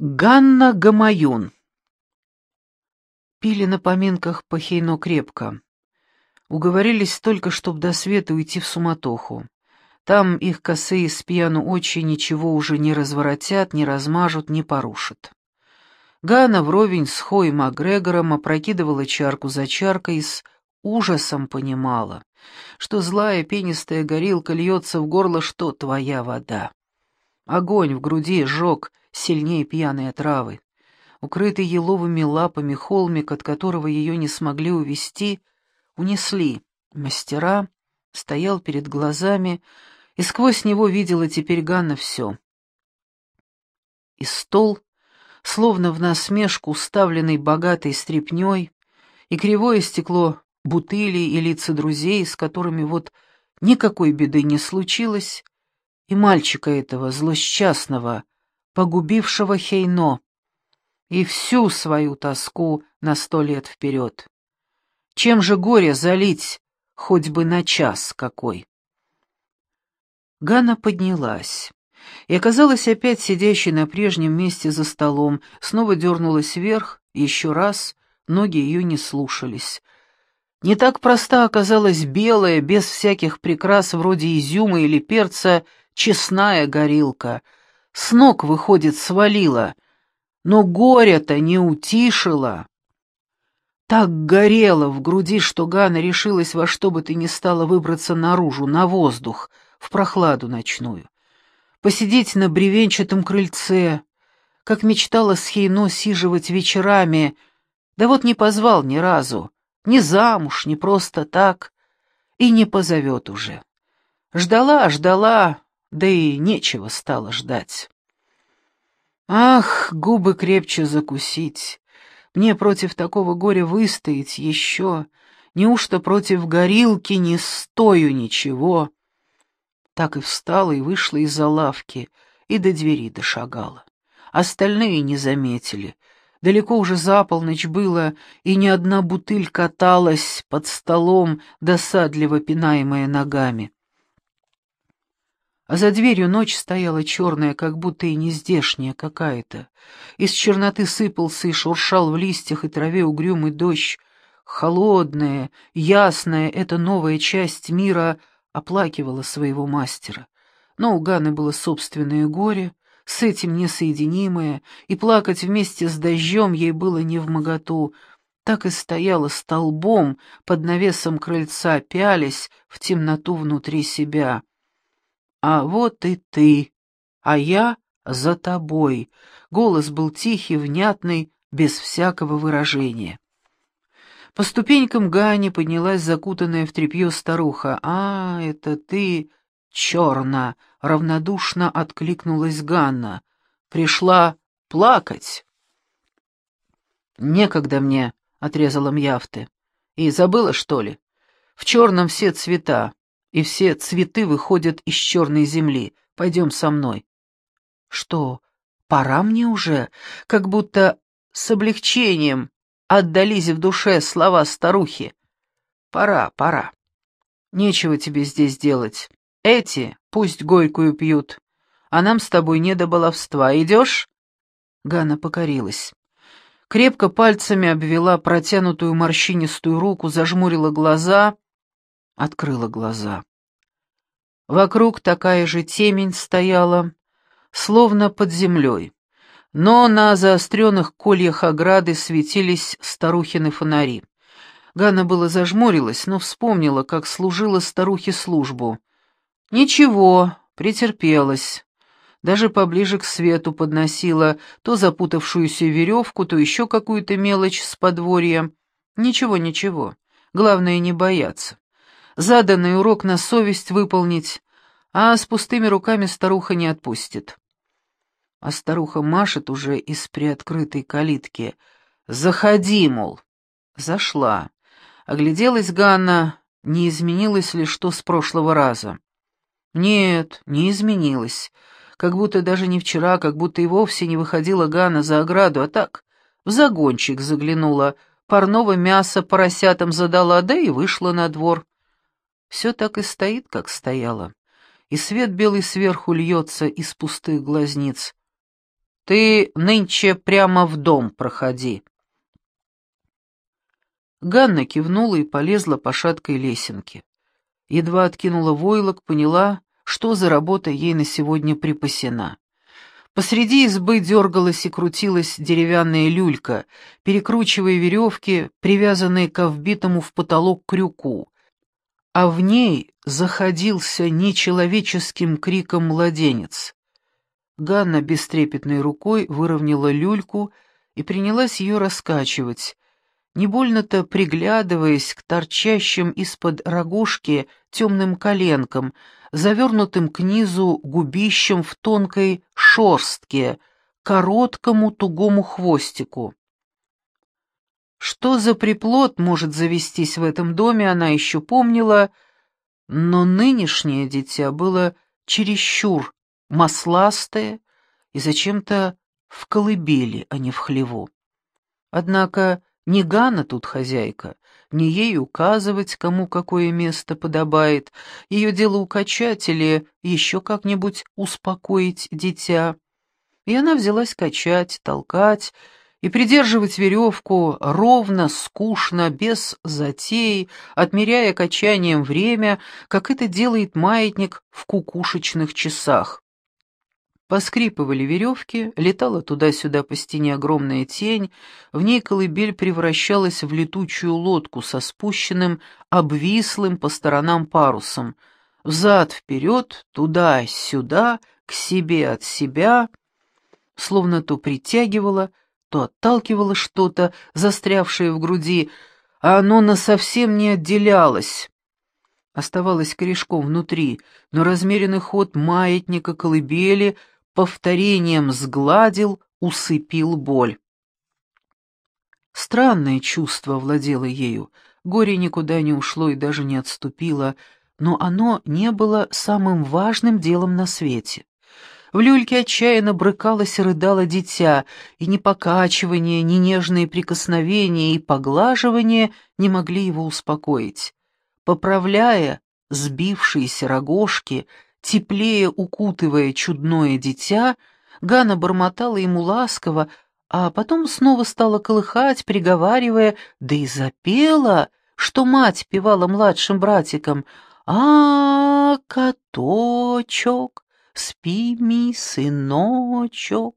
Ганна Гамаюн. Пили на поминках по Хейно крепко. Уговорились только, чтоб до света уйти в суматоху. Там их косые с пьяну очи ничего уже не разворотят, не размажут, не порушат. Ганна вровень с Хой Макгрегором опрокидывала чарку за чаркой и с ужасом понимала, что злая пенистая горилка льется в горло, что твоя вода. Огонь в груди жег, сильнее пьяной отравы. Укрытый еловыми лапами холмик, от которого ее не смогли увести, унесли. Мастера стоял перед глазами, и сквозь него видела теперь Ганна все. И стол, словно в насмешку, уставленный богатой стряпней, и кривое стекло бутыли и лица друзей, с которыми вот никакой беды не случилось, и мальчика этого злосчастного, погубившего Хейно, и всю свою тоску на сто лет вперед. Чем же горе залить, хоть бы на час какой? Ганна поднялась и оказалась опять сидящей на прежнем месте за столом, снова дернулась вверх, еще раз, ноги ее не слушались. Не так проста оказалась белая, без всяких прикрас вроде изюма или перца, честная горилка — с ног, выходит, свалила, но горе-то не утишило. Так горело в груди, что Ганна решилась во что бы ты ни стала выбраться наружу, на воздух, в прохладу ночную. Посидеть на бревенчатом крыльце, как мечтала Схейно сиживать вечерами, да вот не позвал ни разу, ни замуж, ни просто так, и не позовет уже. Ждала, ждала, да и нечего стало ждать. Ах, губы крепче закусить. Мне против такого горя выстоять еще. Неужто против горилки не стою ничего? Так и встала и вышла из-за лавки, и до двери дошагала. Остальные не заметили. Далеко уже за полночь было, и ни одна бутыль каталась под столом, досадливо пинаемая ногами а за дверью ночь стояла черная, как будто и не здешняя какая-то. Из черноты сыпался и шуршал в листьях и траве угрюмый дождь. Холодная, ясная эта новая часть мира оплакивала своего мастера. Но у Ганы было собственное горе, с этим несоединимое, и плакать вместе с дождем ей было не в моготу. Так и стояла столбом под навесом крыльца, пялясь в темноту внутри себя. «А вот и ты, а я за тобой». Голос был тихий, внятный, без всякого выражения. По ступенькам Гани поднялась закутанная в тряпье старуха. «А, это ты, черна!» — равнодушно откликнулась Ганна. «Пришла плакать?» «Некогда мне», — отрезала Мьяфты. «И забыла, что ли? В черном все цвета, и все цветы выходят из черной земли. Пойдем со мной». «Что, пора мне уже?» Как будто с облегчением отдались в душе слова старухи. «Пора, пора. Нечего тебе здесь делать. Эти пусть гойкую пьют, а нам с тобой не до баловства. Идешь?» Ганна покорилась. Крепко пальцами обвела протянутую морщинистую руку, зажмурила глаза — открыла глаза. Вокруг такая же темень стояла, словно под землей, но на заостренных кольях ограды светились старухины фонари. Ганна было зажмурилась, но вспомнила, как служила старухе службу. Ничего, претерпелась. Даже поближе к свету подносила то запутавшуюся веревку, то еще какую-то мелочь с подворья. Ничего, ничего. Главное, не бояться заданный урок на совесть выполнить, а с пустыми руками старуха не отпустит. А старуха машет уже из приоткрытой калитки. «Заходи, мол». Зашла. Огляделась Ганна, не изменилось ли что с прошлого раза. Нет, не изменилось. Как будто даже не вчера, как будто и вовсе не выходила Ганна за ограду, а так в загончик заглянула, парного мяса поросятам задала, да и вышла на двор. Все так и стоит, как стояло, и свет белый сверху льется из пустых глазниц. Ты нынче прямо в дом проходи». Ганна кивнула и полезла по шаткой лесенке. Едва откинула войлок, поняла, что за работа ей на сегодня припасена. Посреди избы дергалась и крутилась деревянная люлька, перекручивая веревки, привязанные к вбитому в потолок крюку, а в ней заходился нечеловеческим криком младенец. Ганна бестрепетной рукой выровняла люльку и принялась ее раскачивать, не больно-то приглядываясь к торчащим из-под рогожки темным коленкам, завернутым к низу губищем в тонкой шорстке, короткому тугому хвостику. Что за приплод может завестись в этом доме, она еще помнила, но нынешнее дитя было чересчур масластое и зачем-то в колыбели, а не в хлеву. Однако не Гана тут хозяйка, не ей указывать, кому какое место подобает, ее дело укачать или еще как-нибудь успокоить дитя. И она взялась качать, толкать и придерживать веревку ровно, скучно, без затей, отмеряя качанием время, как это делает маятник в кукушечных часах. Поскрипывали веревки, летала туда-сюда по стене огромная тень, в ней колыбель превращалась в летучую лодку со спущенным, обвислым по сторонам парусом. Взад-вперед, туда-сюда, к себе от себя, словно то притягивала, то отталкивала что-то, застрявшее в груди, а оно насовсем не отделялось оставалось корешком внутри, но размеренный ход маятника колыбели повторением сгладил, усыпил боль. Странное чувство владело ею, горе никуда не ушло и даже не отступило, но оно не было самым важным делом на свете. В люльке отчаянно брыкалось и рыдало дитя, и ни покачивание, ни нежные прикосновения и поглаживания не могли его успокоить. Поправляя сбившиеся рогожки, теплее укутывая чудное дитя, Гана бормотала ему ласково, а потом снова стала колыхать, приговаривая, да и запела, что мать певала младшим братикам «А, коточок, спи, ми, сыночок,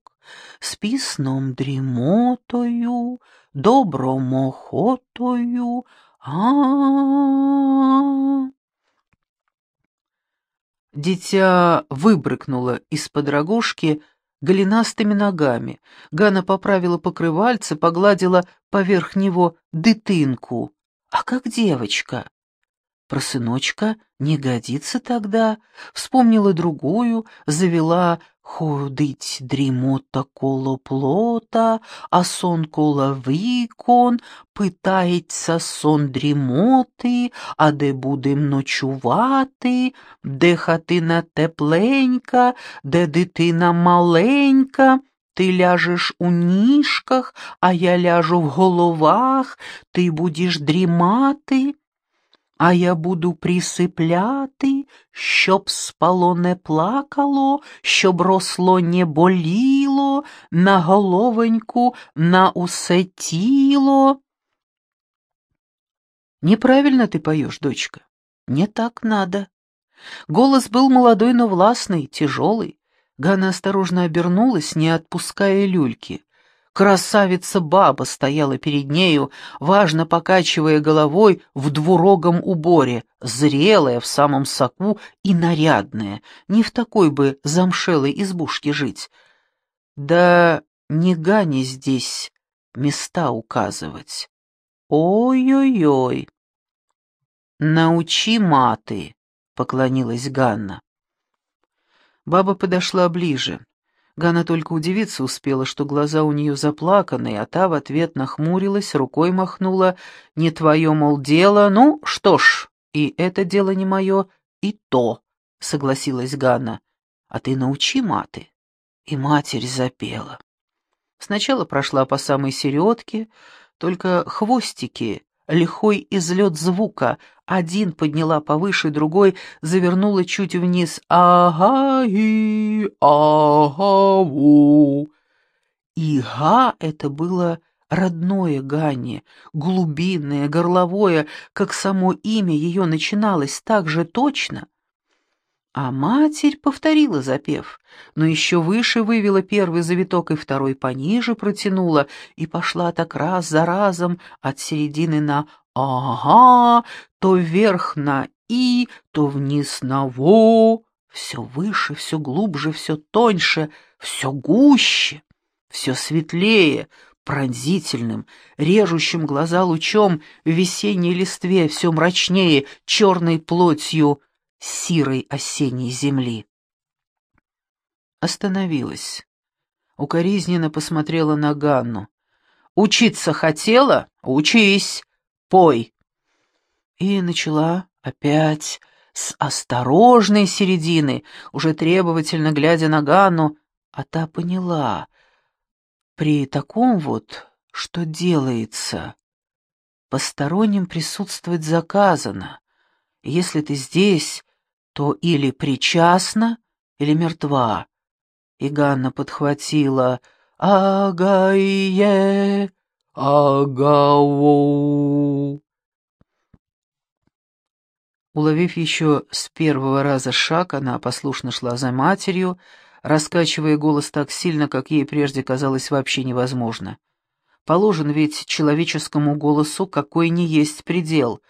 спи сном дремотою, добром охотою, -а, -а, -а Дитя выбрыкнуло из-под рогожки голенастыми ногами. Гана поправила покрывальце, погладила поверх него дытынку. «А как девочка?» Про сыночка не годится тогда. Вспомнила другую, завела Ходить дрімота коло плота, а сон коло вікон, питається сон дрімоти, а де будем ночувати, де хатина тепленька, де дитина маленька. Ти ляжеш у ніжках, а я ляжу в головах, ти будеш дрімати а я буду присипляти, щоб спало не плакало, щоб росло не боліло, на головоньку, на усе тіло. Неправильно ты поешь, дочка. Не так надо. Голос был молодой, но властный, тяжелый. Гана осторожно обернулась, не отпуская люльки. Красавица-баба стояла перед нею, важно покачивая головой в двурогом уборе, зрелая в самом соку и нарядная, не в такой бы замшелой избушке жить. Да не Гане здесь места указывать. Ой-ой-ой. «Научи маты», — поклонилась Ганна. Баба подошла ближе. Гана только удивиться успела, что глаза у нее заплаканы, а та в ответ нахмурилась, рукой махнула. «Не твое, мол, дело. Ну, что ж, и это дело не мое, и то», — согласилась Гана. «А ты научи маты». И матерь запела. Сначала прошла по самой середке, только хвостики лихой излет звука. Один подняла повыше, другой завернула чуть вниз. «Ага-и, ага-ву». И «га» это было родное Ганне, глубинное, горловое, как само имя ее начиналось так же точно. А матерь повторила запев, но еще выше вывела первый завиток и второй пониже протянула, и пошла так раз за разом от середины на «ага», то вверх на «и», то вниз на «во», все выше, все глубже, все тоньше, все гуще, все светлее, пронзительным, режущим глаза лучом в весенней листве, все мрачнее, черной плотью сирой осенней земли. Остановилась. Укоризненно посмотрела на Ганну. «Учиться хотела? Учись! Пой!» И начала опять с осторожной середины, уже требовательно глядя на Ганну, а та поняла. При таком вот, что делается, посторонним присутствовать заказано. Если ты здесь, то или причастна, или мертва. И Ганна подхватила «Агае, агау». Уловив еще с первого раза шаг, она послушно шла за матерью, раскачивая голос так сильно, как ей прежде казалось вообще невозможно. Положен ведь человеческому голосу какой ни есть предел.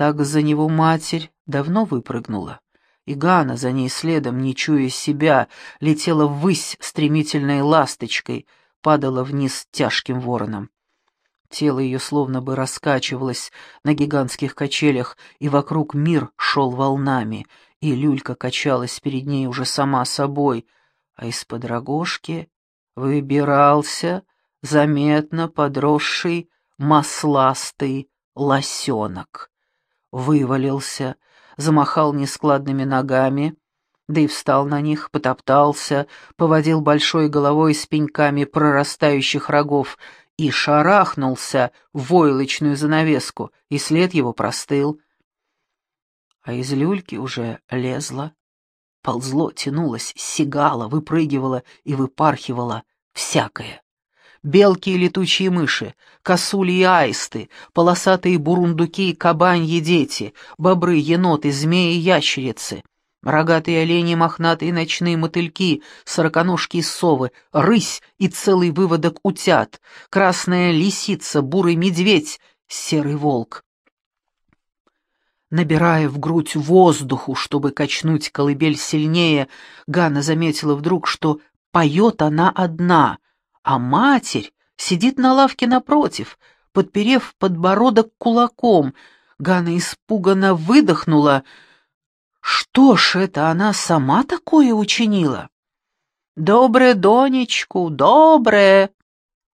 Так за него матерь давно выпрыгнула. И Гана за ней следом, не чуя себя, летела ввысь стремительной ласточкой, падала вниз тяжким вороном. Тело ее словно бы раскачивалось на гигантских качелях, и вокруг мир шел волнами, и люлька качалась перед ней уже сама собой, а из-под рогожки выбирался заметно подросший масластый лосенок. Вывалился, замахал нескладными ногами, да и встал на них, потоптался, поводил большой головой с пеньками прорастающих рогов — и шарахнулся в войлочную занавеску, и след его простыл. А из люльки уже лезло, ползло, тянулось, сигало, выпрыгивало и выпархивало всякое. Белки и летучие мыши, косули и аисты, полосатые бурундуки кабаньи дети, бобры, еноты, змеи и ящерицы — Рогатые олени, мохнатые ночные мотыльки, сороконожки и совы, рысь и целый выводок утят, красная лисица, бурый медведь, серый волк. Набирая в грудь воздуху, чтобы качнуть колыбель сильнее, Ганна заметила вдруг, что поет она одна, а матерь сидит на лавке напротив, подперев подбородок кулаком. Ганна испуганно выдохнула — что ж это она сама такое учинила? «Доброе, Донечку, доброе!»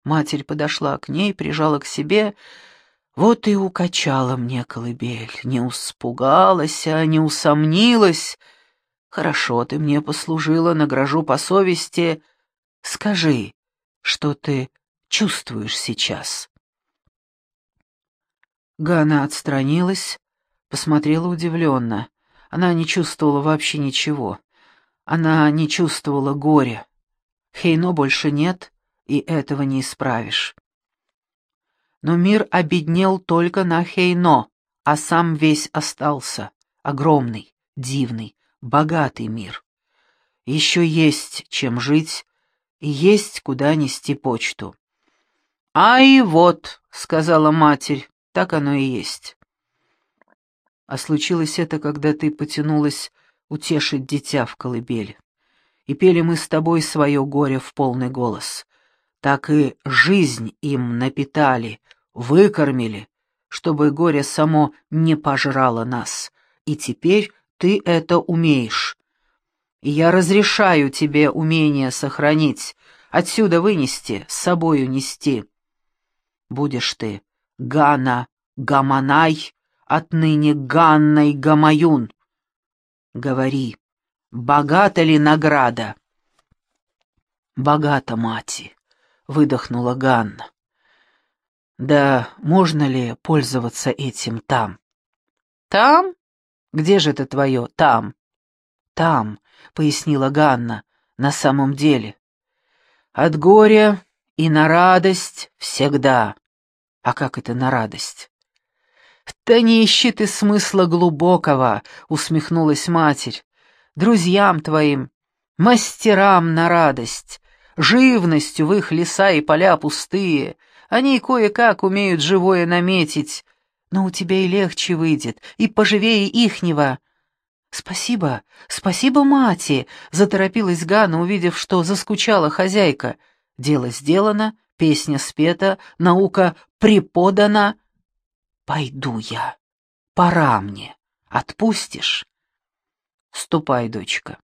Матерь подошла к ней, прижала к себе. Вот и укачала мне колыбель. Не успугалась, а не усомнилась. Хорошо ты мне послужила, награжу по совести. Скажи, что ты чувствуешь сейчас?» Гана отстранилась, посмотрела удивленно. Она не чувствовала вообще ничего. Она не чувствовала горя. Хейно больше нет, и этого не исправишь. Но мир обеднел только на Хейно, а сам весь остался. Огромный, дивный, богатый мир. Еще есть чем жить, есть куда нести почту. «А и вот», — сказала матерь, — так оно и есть. А случилось это, когда ты потянулась утешить дитя в колыбели. И пели мы с тобой свое горе в полный голос. Так и жизнь им напитали, выкормили, чтобы горе само не пожрало нас. И теперь ты это умеешь. И я разрешаю тебе умение сохранить, отсюда вынести, с собою нести. Будешь ты Гана Гаманай, отныне Ганной Гамаюн. Говори, богата ли награда? Богата, мати, выдохнула Ганна. Да можно ли пользоваться этим там? Там? Где же это твое там? Там, пояснила Ганна, на самом деле. От горя и на радость всегда. А как это на радость? «Да не ищи ты смысла глубокого», — усмехнулась матерь. «Друзьям твоим, мастерам на радость, живностью в их леса и поля пустые, они кое-как умеют живое наметить, но у тебя и легче выйдет, и поживее ихнего». «Спасибо, спасибо, мати!» — заторопилась Ганна, увидев, что заскучала хозяйка. «Дело сделано, песня спета, наука преподана». «Пойду я. Пора мне. Отпустишь?» «Ступай, дочка».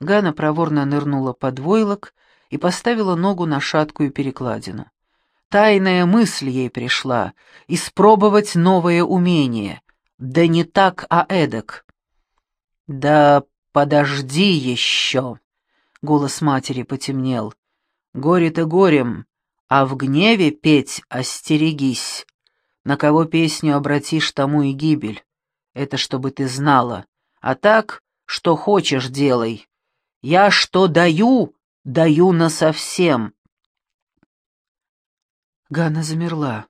Ганна проворно нырнула под войлок и поставила ногу на шаткую перекладину. Тайная мысль ей пришла — испробовать новое умение. Да не так, а эдак. «Да подожди еще!» — голос матери потемнел. «Горе-то горем, а в гневе петь остерегись. На кого песню обратишь, тому и гибель. Это чтобы ты знала. А так, что хочешь, делай. Я что даю, даю насовсем». Ганна замерла.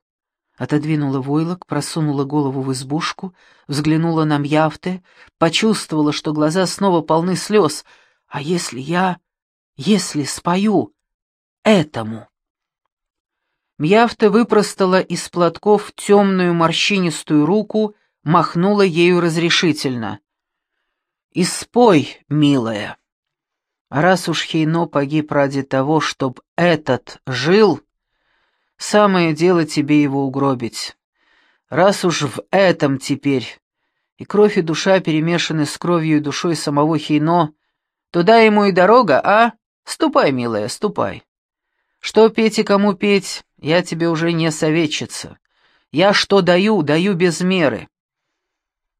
Отодвинула войлок, просунула голову в избушку, взглянула на Мьяфте, почувствовала, что глаза снова полны слез. «А если я... если спою этому?» Мьяфта выпростала из платков темную морщинистую руку, махнула ею разрешительно. «И спой, милая. Раз уж Хейно погиб ради того, чтоб этот жил...» Самое дело тебе его угробить. Раз уж в этом теперь и кровь и душа перемешаны с кровью и душой самого Хейно, туда ему и дорога, а? Ступай, милая, ступай. Что петь и кому петь, я тебе уже не советчица. Я что даю, даю без меры.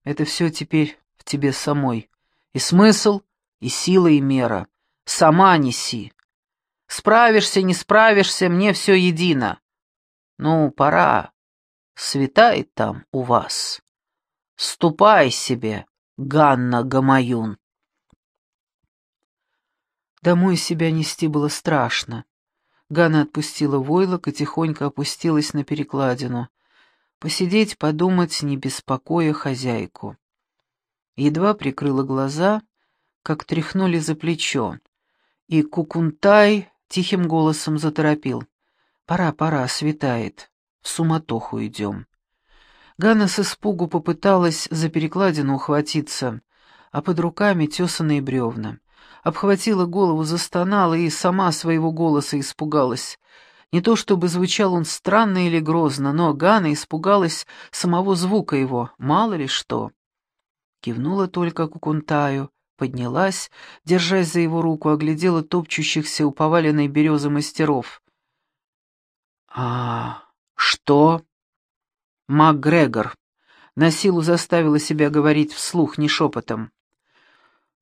Это все теперь в тебе самой. И смысл, и сила, и мера. Сама неси. Справишься, не справишься, мне все едино. Ну, пора. Светает там у вас. Ступай себе, Ганна Гамаюн. Домой себя нести было страшно. Ганна отпустила войлок и тихонько опустилась на перекладину. Посидеть, подумать, не беспокоя хозяйку. Едва прикрыла глаза, как тряхнули за плечо, и Кукунтай тихим голосом заторопил. «Пора, пора, светает. В суматоху идем». Ганна с испугу попыталась за перекладину ухватиться, а под руками тесанные бревна. Обхватила голову, застонала и сама своего голоса испугалась. Не то чтобы звучал он странно или грозно, но Ганна испугалась самого звука его, мало ли что. Кивнула только Кукунтаю, поднялась, держась за его руку, оглядела топчущихся у поваленной березы мастеров. «А что?» «МакГрегор», — на силу заставила себя говорить вслух, не шепотом.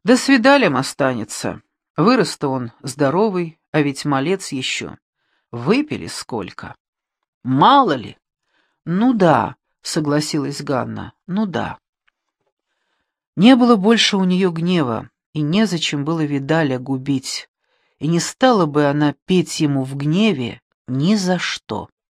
«Да свидалем останется. Вырос-то он здоровый, а ведь малец еще. Выпили сколько?» «Мало ли?» «Ну да», — согласилась Ганна, — «ну да». Не было больше у нее гнева, и незачем было Видаля губить, и не стала бы она петь ему в гневе, ни за что.